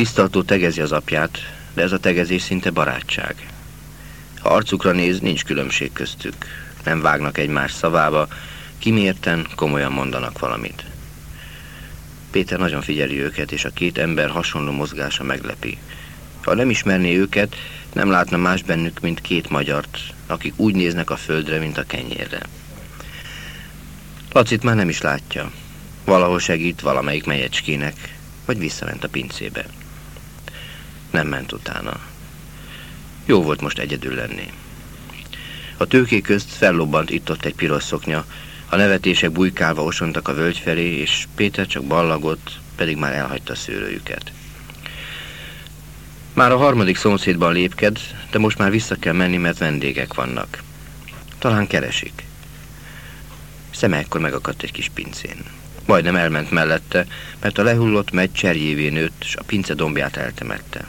tisztaltó tegezi az apját, de ez a tegezés szinte barátság. Ha arcukra néz, nincs különbség köztük. Nem vágnak egymás szavába, kimérten, komolyan mondanak valamit. Péter nagyon figyeli őket, és a két ember hasonló mozgása meglepi. Ha nem ismerné őket, nem látna más bennük, mint két magyart, akik úgy néznek a földre, mint a kenyérre. Lacit már nem is látja. Valahol segít valamelyik melyecskének, vagy visszament a pincébe. Nem ment utána. Jó volt most egyedül lenni. A tőkék közt fellobbant itt-ott egy piros szoknya, a nevetések bujkálva osontak a völgy felé, és Péter csak ballagott, pedig már elhagyta szőlőjüket. Már a harmadik szomszédban lépked, de most már vissza kell menni, mert vendégek vannak. Talán keresik. Szeme ekkor megakadt egy kis pincén. Majdnem elment mellette, mert a lehullott megy cserjévé nőtt, és a pince dombját eltemette.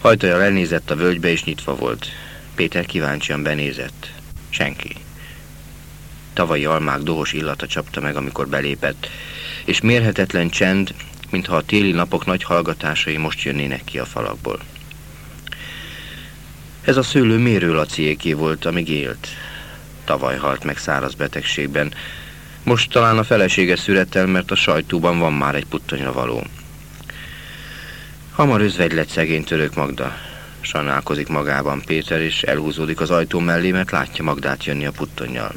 Hajtaja lenézett a völgybe, és nyitva volt. Péter kíváncsian benézett. Senki. Tavalyi almák dohos illata csapta meg, amikor belépett, és mérhetetlen csend, mintha a téli napok nagy hallgatásai most jönnének ki a falakból. Ez a szőlő mérőlaciéké volt, amíg élt. Tavaly halt meg száraz betegségben. Most talán a felesége szürettel, mert a sajtóban van már egy puttonyra való. Hamar özvegy lett szegény török Magda. Sajnálkozik magában Péter, és elhúzódik az ajtó mellé, mert látja Magdát jönni a puttonnyal.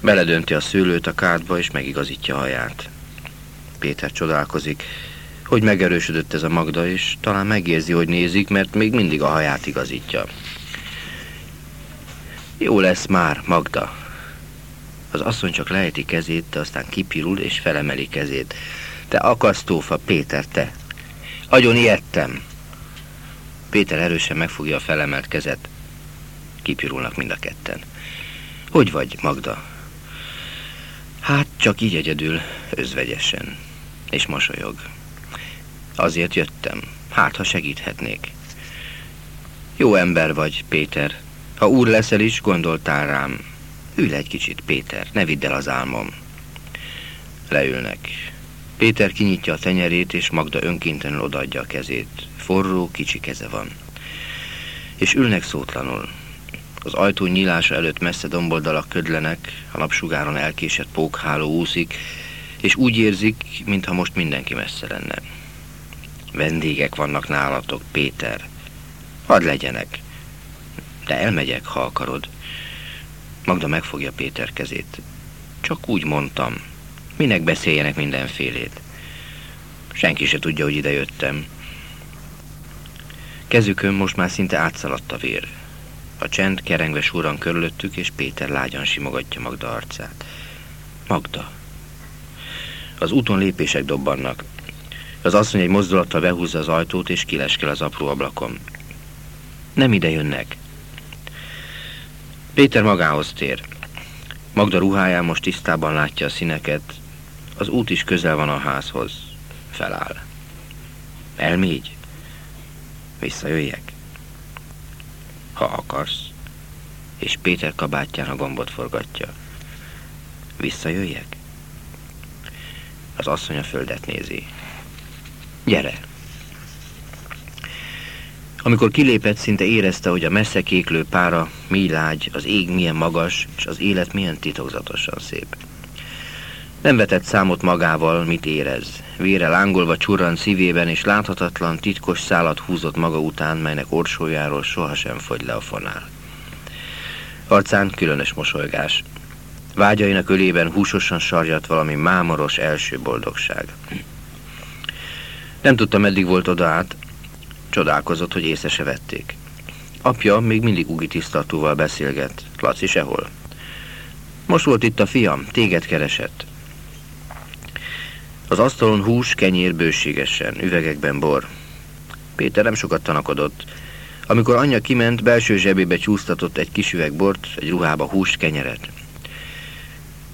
Beledönti a szőlőt a kádba, és megigazítja a haját. Péter csodálkozik, hogy megerősödött ez a Magda, és talán megérzi, hogy nézik, mert még mindig a haját igazítja. Jó lesz már, Magda. Az asszony csak lejti kezét, de aztán kipirul és felemeli kezét. Te akasztófa, Péter, te. Agyon ijedtem. Péter erősen megfogja a felemelt kezet. Kipirulnak mind a ketten. Hogy vagy, Magda? Hát csak így egyedül, özvegyesen. És mosolyog. Azért jöttem. Hát, ha segíthetnék. Jó ember vagy, Péter. Ha úr leszel is, gondoltál rám. Ülj egy kicsit, Péter, ne vidd el az álmom. Leülnek. Péter kinyitja a tenyerét, és Magda önkéntelenül odaadja a kezét. Forró, kicsi keze van. És ülnek szótlanul. Az ajtó nyílása előtt messze domboldalak ködlenek, a napsugáron elkésett pókháló úszik, és úgy érzik, mintha most mindenki messze lenne. Vendégek vannak nálatok, Péter. Hadd legyenek. De elmegyek, ha akarod. Magda megfogja Péter kezét. Csak úgy mondtam. Minek beszéljenek mindenfélét? Senki se tudja, hogy ide jöttem. Kezükön most már szinte átszaladt a vér. A csend kerengve súran körülöttük, és Péter lágyan simogatja Magda arcát. Magda. Az úton lépések dobbannak. Az asszony egy mozdulattal behúzza az ajtót, és kileskel az apró ablakon. Nem ide jönnek. Péter magához tér. Magda ruháján most tisztában látja a színeket. Az út is közel van a házhoz. Feláll. Elmégy. Visszajöjjek ha akarsz. És Péter kabátján a gombot forgatja. Visszajöjjek? Az asszony a földet nézi. Gyere! Amikor kilépett, szinte érezte, hogy a messze kéklő pára, mi lágy, az ég milyen magas, és az élet milyen titokzatosan szép. Nem vetett számot magával, mit érez. Vére lángolva csurran szívében, és láthatatlan, titkos szálat húzott maga után, melynek orsójáról sohasem fogy le a fonál. Arcán különös mosolygás. Vágyainak ölében húsosan sarjat valami mámoros első boldogság. Nem tudta, meddig volt oda át, csodálkozott, hogy észre se vették. Apja még mindig ugi tisztatóval beszélget. Laci sehol. Most volt itt a fiam, téged keresett. Az asztalon hús, kenyér bőségesen, üvegekben bor. Péter nem sokat tanakodott. Amikor anyja kiment, belső zsebébe csúsztatott egy kis üveg bort, egy ruhába húst, kenyeret.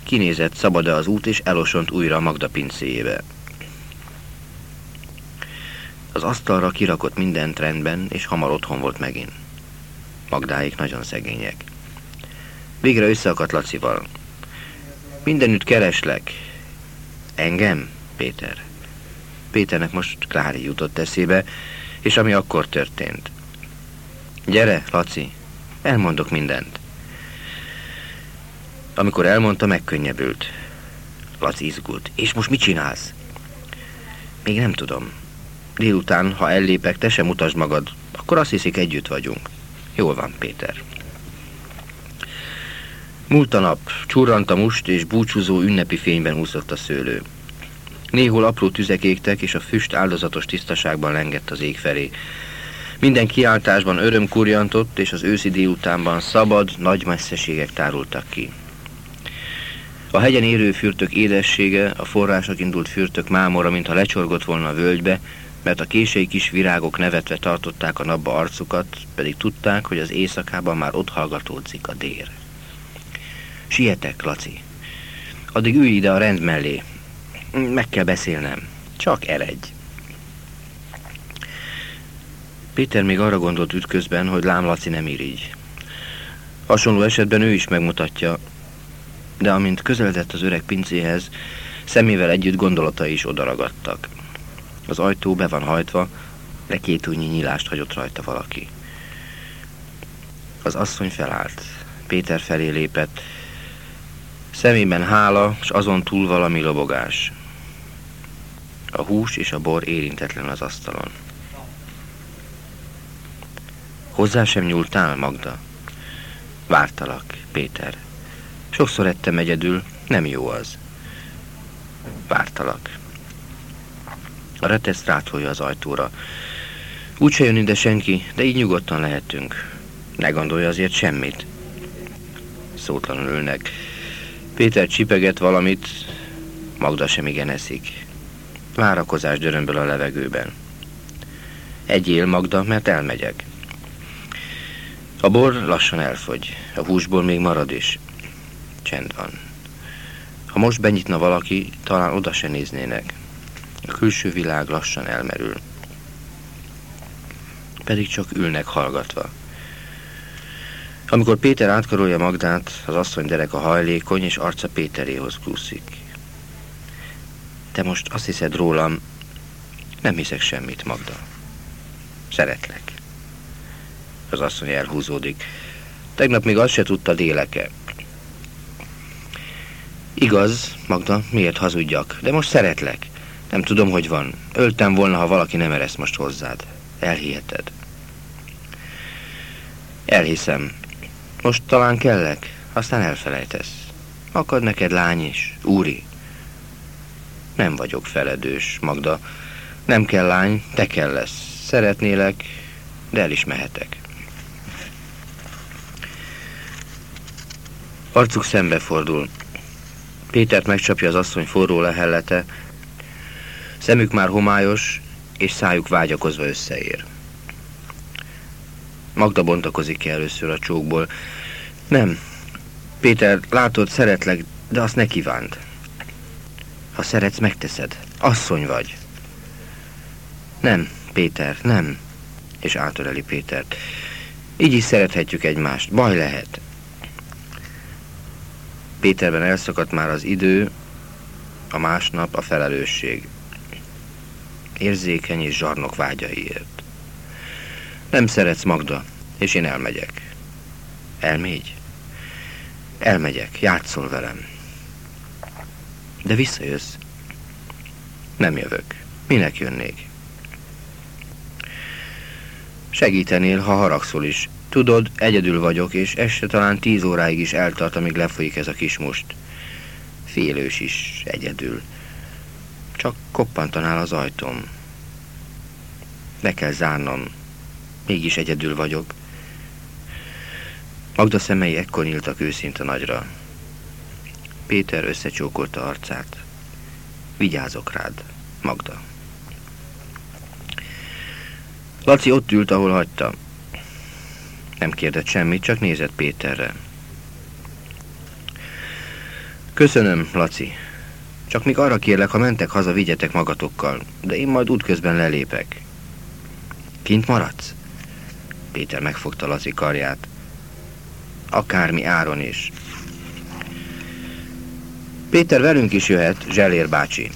Kinézett szabad-e az út, és elosont újra a Magda pincéjébe. Az asztalra kirakott mindent rendben, és hamar otthon volt megint. Magdáik nagyon szegények. Végre összeakadt Lacival. Mindenütt kereslek. Engem? Péter. Péternek most Klári jutott eszébe, és ami akkor történt. Gyere, Laci, elmondok mindent. Amikor elmondta, megkönnyebbült. Laci izgult. És most mit csinálsz? Még nem tudom. Délután, ha ellépek, te sem mutasd magad, akkor azt hiszik, együtt vagyunk. Jól van, Péter. Múlt a nap, csurrant a must, és búcsúzó ünnepi fényben úszott a szőlő. Néhol apró tüzek égtek, és a füst áldozatos tisztaságban lengett az ég felé. Minden kiáltásban öröm kurjantott, és az őszi délutánban szabad, nagy messzeségek tárultak ki. A hegyen érő fürtök édessége, a források indult fürtök mámora, mintha lecsorgott volna a völgybe, mert a kései kis virágok nevetve tartották a napba arcukat, pedig tudták, hogy az éjszakában már ott hallgatódzik a dér. Sietek, Laci. Addig ülj ide a rend mellé. Meg kell beszélnem. Csak eredj. Péter még arra gondolt ütközben, hogy lám Laci nem irigy. Hasonló esetben ő is megmutatja, de amint közeledett az öreg pincéhez, szemével együtt gondolatai is odaragadtak. Az ajtó be van hajtva, de két újnyi nyílást hagyott rajta valaki. Az asszony felállt. Péter felé lépett. Szemében hála, és azon túl valami lobogás. A hús és a bor érintetlen az asztalon. Hozzá sem nyúltál, Magda? Vártalak, Péter. Sokszor ettem egyedül, nem jó az. Vártalak. A retesz rátolja az ajtóra. Úgyse jön ide senki, de így nyugodtan lehetünk. Ne gondolja azért semmit. Szótlanul ülnek. Péter csipeget valamit, Magda sem igen eszik. Várakozás dörömből a levegőben. Egyél, Magda, mert elmegyek. A bor lassan elfogy, a húsból még marad is. Csend van. Ha most benyitna valaki, talán oda se néznének. A külső világ lassan elmerül. Pedig csak ülnek hallgatva. Amikor Péter átkarolja Magdát, az asszony derek a hajlékony, és arca Péteréhoz kúszik. Te most azt hiszed rólam, nem hiszek semmit, Magda. Szeretlek. Az asszony elhúzódik. Tegnap még azt se tudta déleke. Igaz, Magda, miért hazudjak, de most szeretlek. Nem tudom, hogy van. Öltem volna, ha valaki nem ereszt most hozzád. Elhiheted. Elhiszem. Most talán kellek, aztán elfelejtesz. Akad neked lány is, úri. Nem vagyok feledős, Magda. Nem kell lány, te kell lesz. Szeretnélek, de el is mehetek. Arcuk szembefordul. Pétert megcsapja az asszony forró lehellete, szemük már homályos, és szájuk vágyakozva összeér. Magda bontakozik először a csókból. Nem, Péter, látod, szeretlek, de azt ne kívánt. Ha szeretsz, megteszed. Asszony vagy. Nem, Péter, nem. És átöleli Pétert. Így is szerethetjük egymást. Baj lehet. Péterben elszakadt már az idő, a másnap a felelősség. Érzékeny és zsarnok vágyaiért. Nem szeretsz, Magda, és én elmegyek. Elmégy? Elmegyek, játszol velem. De visszajössz? Nem jövök. Minek jönnék? Segítenél, ha haragszol is. Tudod, egyedül vagyok, és este talán tíz óráig is eltart, amíg lefolyik ez a kis most. Félős is, egyedül. Csak koppantanál az ajtóm. Be kell zárnom. Mégis egyedül vagyok. Magda szemei ekkor nyíltak őszinte nagyra. Péter összecsókolta arcát. Vigyázok rád, Magda. Laci ott ült, ahol hagyta. Nem kérdett semmit, csak nézett Péterre. Köszönöm, Laci. Csak még arra kérlek, ha mentek haza, vigyetek magatokkal, de én majd útközben lelépek. Kint maradsz? Péter megfogta Laci karját. Akármi áron is. Péter velünk is jöhet, Zselér bácsi.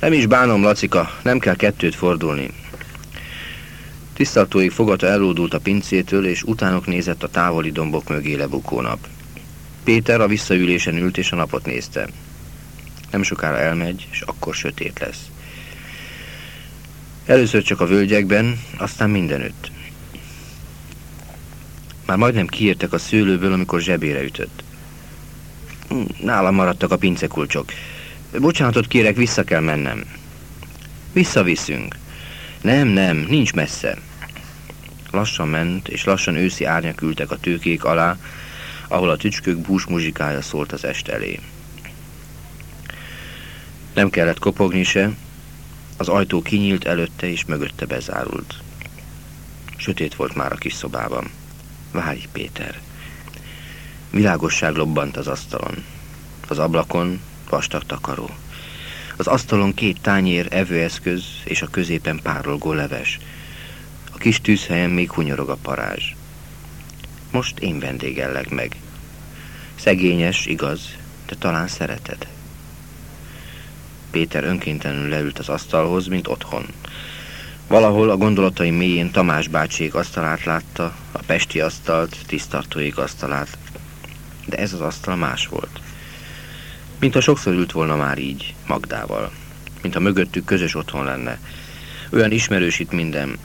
Nem is bánom, Lacika, nem kell kettőt fordulni. Tisztartóig fogata elódult a pincétől, és utánok nézett a távoli dombok mögé lebukó nap. Péter a visszaülésen ült, és a napot nézte. Nem sokára elmegy, és akkor sötét lesz. Először csak a völgyekben, aztán mindenütt. Már majdnem kiértek a szőlőből, amikor zsebére ütött. Nálam maradtak a pincekulcsok. Bocsánatot kérek, vissza kell mennem. Visszaviszünk. Nem, nem, nincs messze. Lassan ment, és lassan őszi árnyak ültek a tőkék alá, ahol a tücskök bús muzsikája szólt az est elé. Nem kellett kopogni se, az ajtó kinyílt előtte és mögötte bezárult. Sötét volt már a kis szobában. Várj, Péter! Világosság lobbant az asztalon. Az ablakon vastag takaró. Az asztalon két tányér, evőeszköz és a középen párolgó leves. A kis tűzhelyen még hunyorog a parázs. Most én vendégellek meg. Szegényes, igaz, de talán szereted. Péter önkéntelenül leült az asztalhoz, mint otthon. Valahol a gondolatai mélyén Tamás bácsék asztalát látta, a pesti asztalt, tisztartóik asztalát. De ez az asztal más volt. Mint ha sokszor ült volna már így, Magdával. Mint ha mögöttük közös otthon lenne. Olyan ismerős itt minden.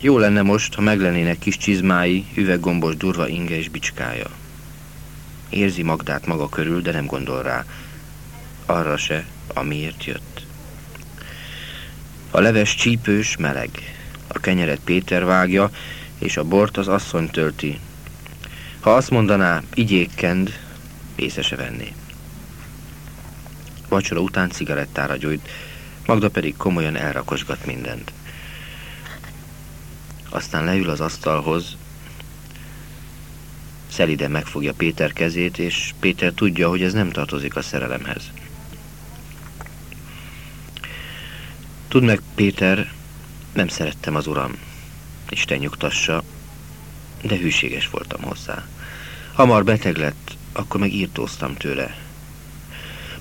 Jó lenne most, ha meglennének kis csizmái, üveggombos durva inge és bicskája. Érzi Magdát maga körül, de nem gondol rá. Arra se, amiért jött. A leves csípős, meleg. A kenyeret Péter vágja, és a bort az asszony tölti. Ha azt mondaná, igyékkend, észre se venné. Vacsora után cigarettára gyújt, Magda pedig komolyan elrakosgat mindent. Aztán leül az asztalhoz, szeliden megfogja Péter kezét, és Péter tudja, hogy ez nem tartozik a szerelemhez. Tudd meg, Péter, nem szerettem az uram. Isten nyugtassa, de hűséges voltam hozzá. Hamar beteg lett, akkor meg írtóztam tőle.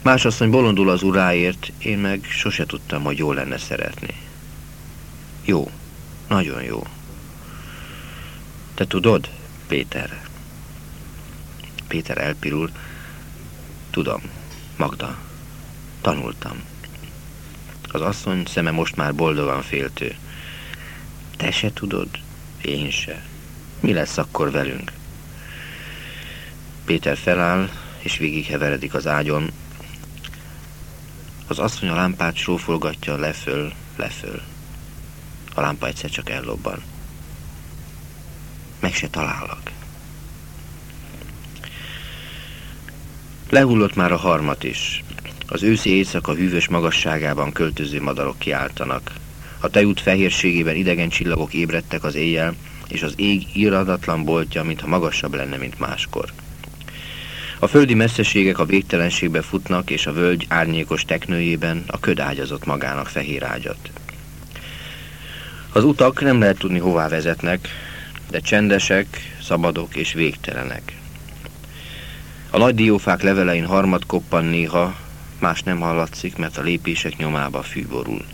Más asszony bolondul az uráért, én meg sose tudtam, hogy jó lenne szeretni. Jó, nagyon jó. Te tudod, Péter? Péter elpirul. Tudom, Magda, tanultam. Az asszony szeme most már boldogan féltő. Te se tudod? Én se. Mi lesz akkor velünk? Péter feláll, és végigheveredik az ágyon. Az asszony a lámpát sófolgatja leföl, leföl. A lámpa egyszer csak ellobban. Meg se talállak. Lehullott már a harmat is. Az őszi éjszaka hűvös magasságában költöző madarok kiáltanak. A tejút fehérségében idegen csillagok ébredtek az éjjel, és az ég íradatlan boltja, mintha magasabb lenne, mint máskor. A földi messzeségek a végtelenségbe futnak, és a völgy árnyékos teknőjében a köd ágyazott magának fehér ágyat. Az utak nem lehet tudni hová vezetnek, de csendesek, szabadok és végtelenek. A nagy diófák levelein harmad koppan néha, más nem hallatszik, mert a lépések nyomába fűborul.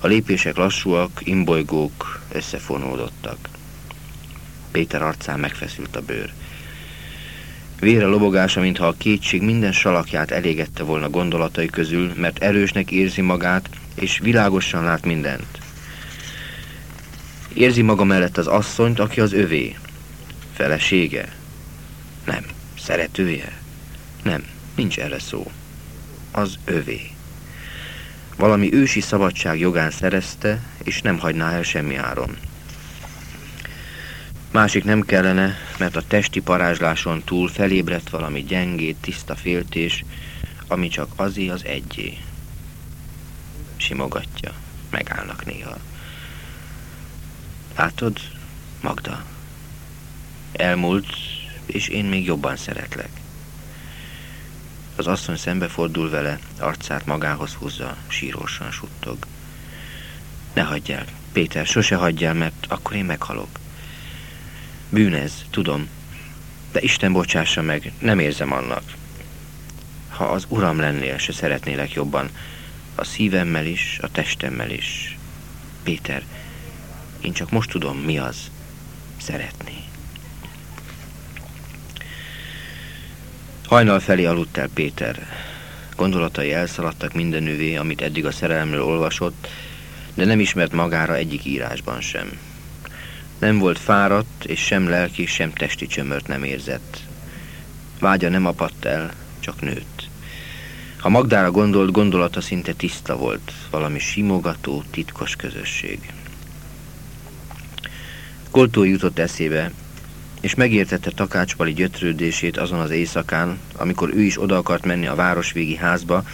A lépések lassúak, imbolygók, összefonódottak. Péter arcán megfeszült a bőr. Vére lobogása, mintha a kétség minden salakját elégette volna gondolatai közül, mert erősnek érzi magát, és világosan lát mindent. Érzi maga mellett az asszonyt, aki az övé. Felesége? Nem. Szeretője? Nem, nincs erre szó. Az övé. Valami ősi szabadság jogán szerezte, és nem hagyná el semmi áron. Másik nem kellene, mert a testi parázsláson túl felébredt valami gyengét, tiszta féltés, ami csak azé az egyé. Simogatja, megállnak néha. Látod, Magda? Elmúlt, és én még jobban szeretlek. Az asszony szembefordul vele, arcát magához húzza, sírósan suttog. Ne hagyjál, Péter, sose hagyjál, mert akkor én meghalok. Bűnez, tudom, de Isten bocsássa meg, nem érzem annak. ha az uram lennél, se szeretnélek jobban. A szívemmel is, a testemmel is. Péter, én csak most tudom, mi az szeretni. Hajnal felé aludt el Péter. Gondolatai elszaladtak mindenüvé, amit eddig a szerelemről olvasott, de nem ismert magára egyik írásban sem. Nem volt fáradt, és sem lelki, sem testi csömört nem érzett. Vágya nem apadt el, csak nőtt. Ha Magdára gondolt, gondolata szinte tiszta volt, valami simogató, titkos közösség. Koltó jutott eszébe, és megértette takácspali gyötrődését azon az éjszakán, amikor ő is oda akart menni a városvégi házba,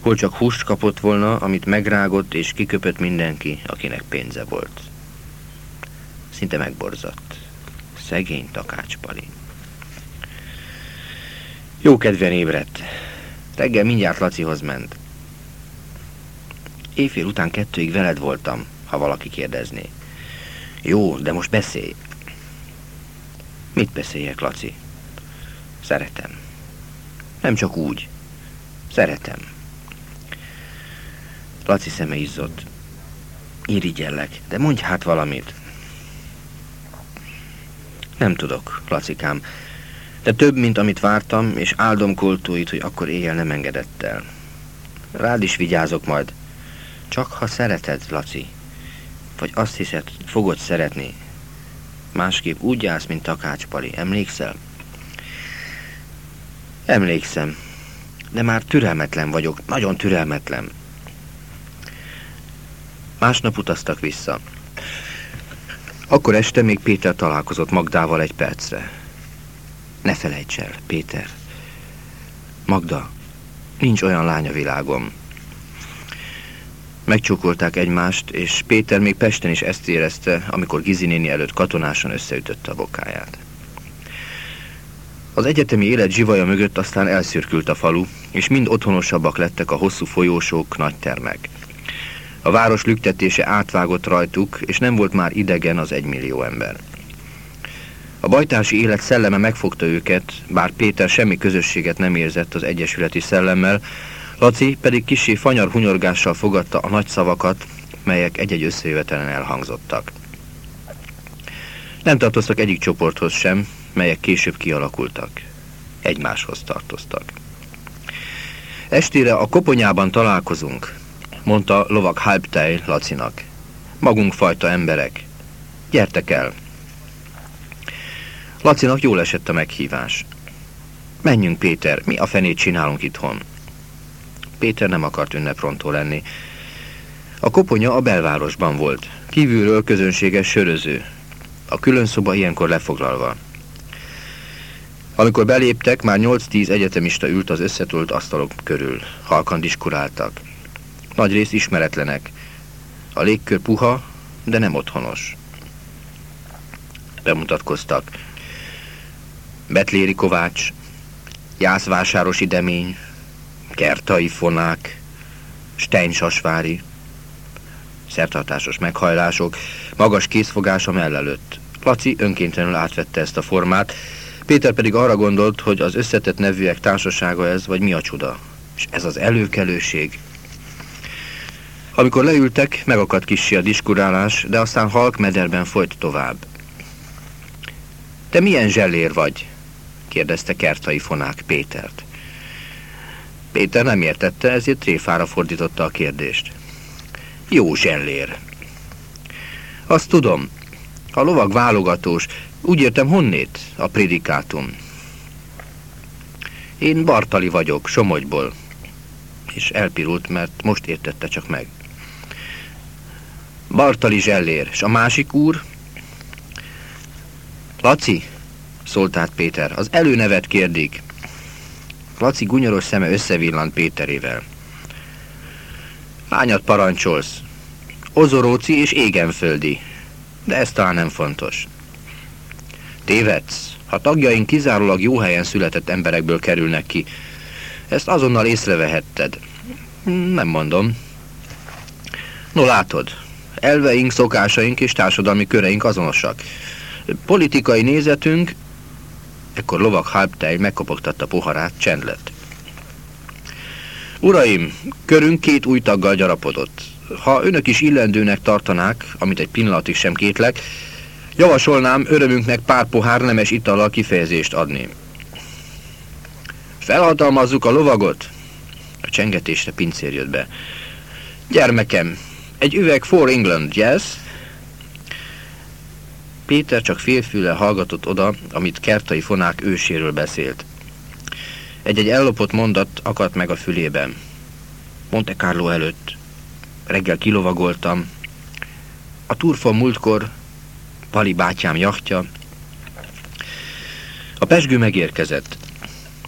hol csak húst kapott volna, amit megrágott és kiköpött mindenki, akinek pénze volt. Szinte megborzadt. Szegény takácspali. Jó kedven ébredt. Reggel mindjárt Lacihoz ment. Éjfél után kettőig veled voltam, ha valaki kérdezné. Jó, de most beszélj. Mit beszéljek, Laci? Szeretem. Nem csak úgy. Szeretem. Laci szeme izzott. Irigyellek, de mondj hát valamit. Nem tudok, Lacikám. De több, mint amit vártam, és áldom koltóit, hogy akkor éjjel nem engedett el. Rád is vigyázok majd. Csak ha szereted, Laci. Vagy azt hiszed, fogod szeretni. Másképp úgy állsz, mint Takácspali. Emlékszel? Emlékszem. De már türelmetlen vagyok. Nagyon türelmetlen. Másnap utaztak vissza. Akkor este még Péter találkozott Magdával egy percre. Ne felejts el, Péter. Magda, nincs olyan lány a világom. Megcsókolták egymást, és Péter még Pesten is ezt érezte, amikor Gizi néni előtt katonásan összeütötte a bokáját. Az egyetemi élet zsivaja mögött aztán elszürkült a falu, és mind otthonosabbak lettek a hosszú folyósók, nagy termek. A város lüktetése átvágott rajtuk, és nem volt már idegen az egymillió ember. A bajtási élet szelleme megfogta őket, bár Péter semmi közösséget nem érzett az egyesületi szellemmel, Laci pedig kisé fanyar hunyorgással fogadta a nagy szavakat, melyek egy-egy összejövetelen elhangzottak. Nem tartoztak egyik csoporthoz sem, melyek később kialakultak. Egymáshoz tartoztak. Estére a koponyában találkozunk, mondta lovak Halbtej Lacinak. Magunk fajta emberek. Gyertek el! Lacinak jól esett a meghívás. Menjünk, Péter, mi a fenét csinálunk itthon? Péter nem akart ünneprontó lenni. A koponya a belvárosban volt, kívülről közönséges söröző. A külön szoba ilyenkor lefoglalva. Amikor beléptek, már 8-10 egyetemista ült az összetolt asztalok körül. Halkan diskuráltak. Nagy rész ismeretlenek. A légkör puha, de nem otthonos. Bemutatkoztak. Betléri Kovács, Jászvásárosi Demény, Kertai Fonák, Steinsasvári, szertartásos meghajlások, magas készfogás a mellelőtt. Laci önkéntlenül átvette ezt a formát, Péter pedig arra gondolt, hogy az összetett nevűek társasága ez, vagy mi a csuda. És ez az előkelőség. Amikor leültek, megakadt kissé a diskurálás, de aztán halk mederben folyt tovább. Te milyen zsellér vagy? kérdezte Kertai Fonák Pétert. Péter nem értette, ezért tréfára fordította a kérdést. Jó zsellér. Azt tudom. A lovag válogatós. Úgy értem honnét? A prédikátum. Én Bartali vagyok, Somogyból. És elpirult, mert most értette csak meg. Bartali zsellér. És a másik úr? Laci, szólt át Péter, az előnevet kérdik. Laci gunyoros szeme összevillant Péterével. Hányat parancsolsz? Ozoróci és égenföldi. De ez talán nem fontos. Tévedsz. Ha tagjaink kizárólag jó helyen született emberekből kerülnek ki, ezt azonnal észrevehetted. Nem mondom. No látod, elveink, szokásaink és társadalmi köreink azonosak. Politikai nézetünk Ekkor lovak Halptej megkopogtatta poharát, csend lett. Uraim, körünk két új taggal gyarapodott. Ha önök is illendőnek tartanák, amit egy pillanatig sem kétlek, javasolnám örömünknek pár pohár nemes itallal kifejezést adni. Felhatalmazzuk a lovagot. A csengetésre pincér jött be. Gyermekem, egy üveg for England, yes? Péter csak félfüle hallgatott oda, amit kertai fonák őséről beszélt. Egy-egy ellopott mondat akadt meg a fülében. Monte Carlo előtt. Reggel kilovagoltam. A turfon múltkor Pali bátyám jachtja. A pesgő megérkezett.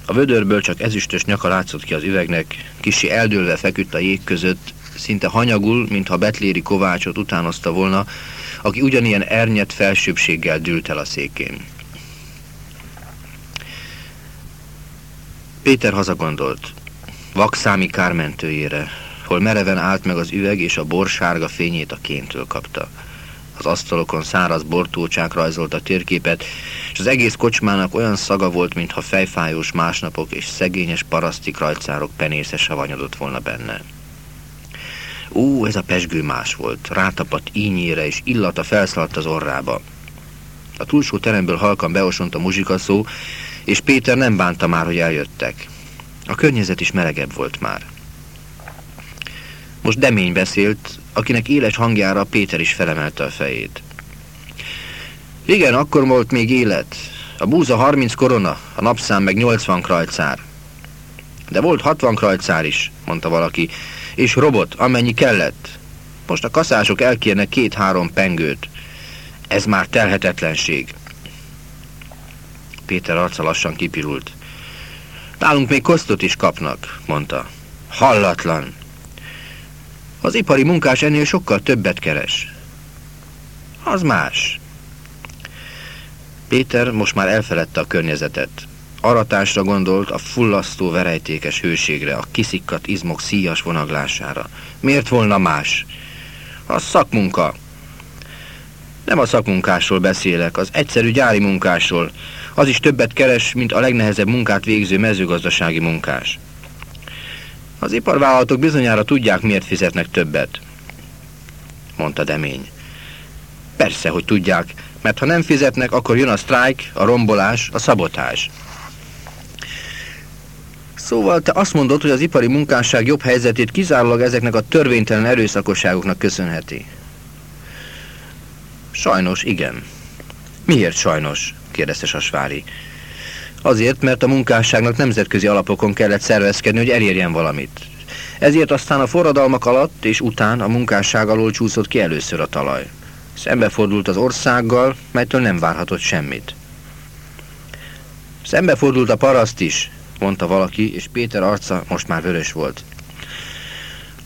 A vödörből csak ezüstös nyaka látszott ki az üvegnek, kisi eldőlve feküdt a jég között, szinte hanyagul, mintha Betléri Kovácsot utánozta volna, aki ugyanilyen ernyet felsőbséggel dült el a székén. Péter hazagondolt, vakszámi kármentőjére, hol mereven állt meg az üveg, és a bor sárga fényét a kéntől kapta. Az asztalokon száraz bortócsák rajzolt a térképet, és az egész kocsmának olyan szaga volt, mintha fejfájós másnapok és szegényes paraszti krajcárok penésze savanyodott volna benne. Ó, ez a pesgő más volt, rátapadt ínyére, és illata felszaladt az orrába. A túlsó teremből halkan beosont a muzsikaszó, és Péter nem bánta már, hogy eljöttek. A környezet is melegebb volt már. Most Demény beszélt, akinek éles hangjára Péter is felemelte a fejét. Igen, akkor volt még élet. A búza 30 korona, a napszám meg 80 krajcár. De volt 60 krajcár is, mondta valaki, és robot, amennyi kellett. Most a kaszások elkérnek két-három pengőt. Ez már telhetetlenség. Péter arca lassan kipirult. Nálunk még kosztot is kapnak, mondta. Hallatlan. Az ipari munkás ennél sokkal többet keres. Az más. Péter most már elfeledte a környezetet. Aratásra gondolt a fullasztó verejtékes hőségre, a kiszikkat izmok szíjas vonaglására. Miért volna más? A szakmunka. Nem a szakmunkásról beszélek, az egyszerű gyári munkásról. Az is többet keres, mint a legnehezebb munkát végző mezőgazdasági munkás. Az iparvállalatok bizonyára tudják, miért fizetnek többet, mondta Demény. Persze, hogy tudják, mert ha nem fizetnek, akkor jön a sztrájk, a rombolás, a szabotás. Szóval te azt mondod, hogy az ipari munkásság jobb helyzetét kizárólag ezeknek a törvénytelen erőszakosságoknak köszönheti. Sajnos, igen. Miért sajnos? kérdezte Sasvári. Azért, mert a munkásságnak nemzetközi alapokon kellett szervezkedni, hogy elérjen valamit. Ezért aztán a forradalmak alatt és után a munkásság alól csúszott ki először a talaj. Szembefordult az országgal, melytől nem várhatott semmit. Szembefordult a paraszt is, mondta valaki, és Péter arca most már vörös volt.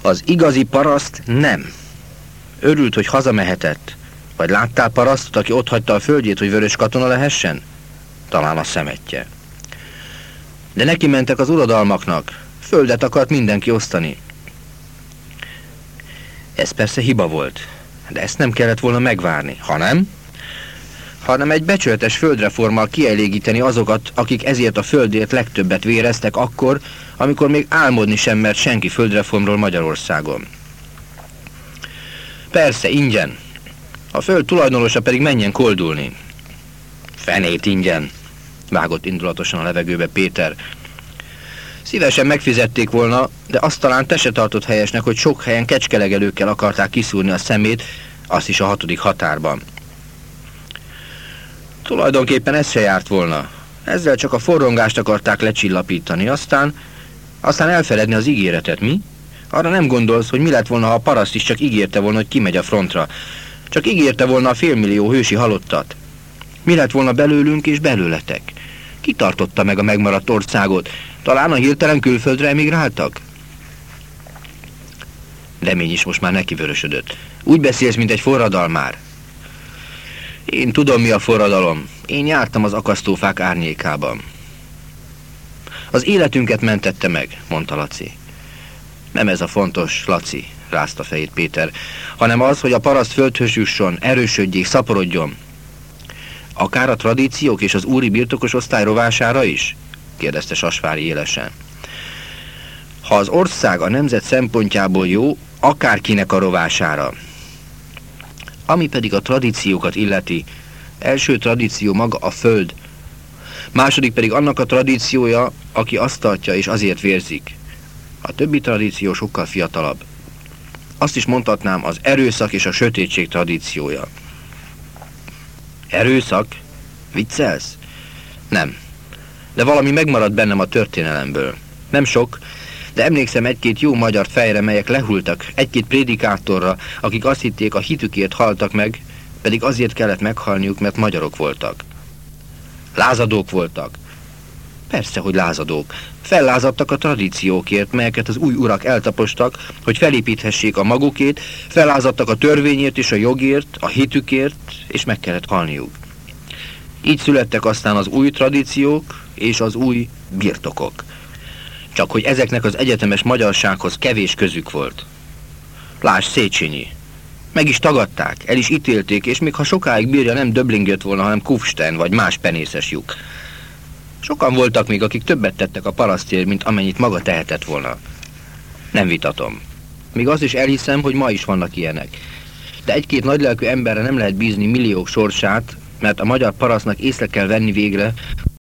Az igazi paraszt nem. Örült, hogy hazamehetett. Vagy láttál parasztot, aki ott hagyta a földjét, hogy vörös katona lehessen? Talán a szemetje. De neki mentek az uradalmaknak. Földet akart mindenki osztani. Ez persze hiba volt, de ezt nem kellett volna megvárni, hanem hanem egy becsületes földreformmal kielégíteni azokat, akik ezért a földért legtöbbet véreztek akkor, amikor még álmodni sem mert senki földreformról Magyarországon. Persze, ingyen. A föld tulajdonosa pedig menjen koldulni. Fenét ingyen, vágott indulatosan a levegőbe Péter. Szívesen megfizették volna, de azt talán te se tartott helyesnek, hogy sok helyen kecskelegelőkkel akarták kiszúrni a szemét, azt is a hatodik határban. Tulajdonképpen ez se járt volna. Ezzel csak a forrongást akarták lecsillapítani, aztán, aztán elfeledni az ígéretet, mi? Arra nem gondolsz, hogy mi lett volna, ha a paraszt is csak ígérte volna, hogy kimegy a frontra. Csak ígérte volna a félmillió hősi halottat. Mi lett volna belőlünk és belőletek? Ki tartotta meg a megmaradt országot? Talán a hirtelen külföldre emigráltak? Remény is most már nekivörösödött. Úgy beszélsz, mint egy forradalmár. Én tudom, mi a forradalom. Én jártam az akasztófák árnyékában. Az életünket mentette meg, mondta Laci. Nem ez a fontos, Laci, rázta fejét Péter, hanem az, hogy a paraszt földhöz jusson, erősödjék, szaporodjon. Akár a tradíciók és az úri birtokos osztály rovására is? kérdezte Sasvári élesen. Ha az ország a nemzet szempontjából jó, akárkinek a rovására. Ami pedig a tradíciókat illeti, első tradíció maga a föld, második pedig annak a tradíciója, aki azt tartja és azért vérzik. A többi tradíció sokkal fiatalabb. Azt is mondhatnám az erőszak és a sötétség tradíciója. Erőszak? Viccelsz? Nem. De valami megmaradt bennem a történelemből. Nem sok, de emlékszem egy-két jó magyar fejre, melyek lehultak, egy-két prédikátorra, akik azt hitték, a hitükért haltak meg, pedig azért kellett meghalniuk, mert magyarok voltak. Lázadók voltak. Persze, hogy lázadók. Fellázadtak a tradíciókért, melyeket az új urak eltapostak, hogy felépíthessék a magukét, fellázadtak a törvényért és a jogért, a hitükért, és meg kellett halniuk. Így születtek aztán az új tradíciók és az új birtokok. Csak hogy ezeknek az egyetemes magyarsághoz kevés közük volt. Lás Széchenyi. Meg is tagadták, el is ítélték, és még ha sokáig bírja nem Döbling jött volna, hanem Kufstein vagy más penészes lyuk. Sokan voltak még, akik többet tettek a parasztért, mint amennyit maga tehetett volna. Nem vitatom. Még azt is elhiszem, hogy ma is vannak ilyenek. De egy-két nagylelkű emberre nem lehet bízni milliók sorsát, mert a magyar parasztnak észre kell venni végre,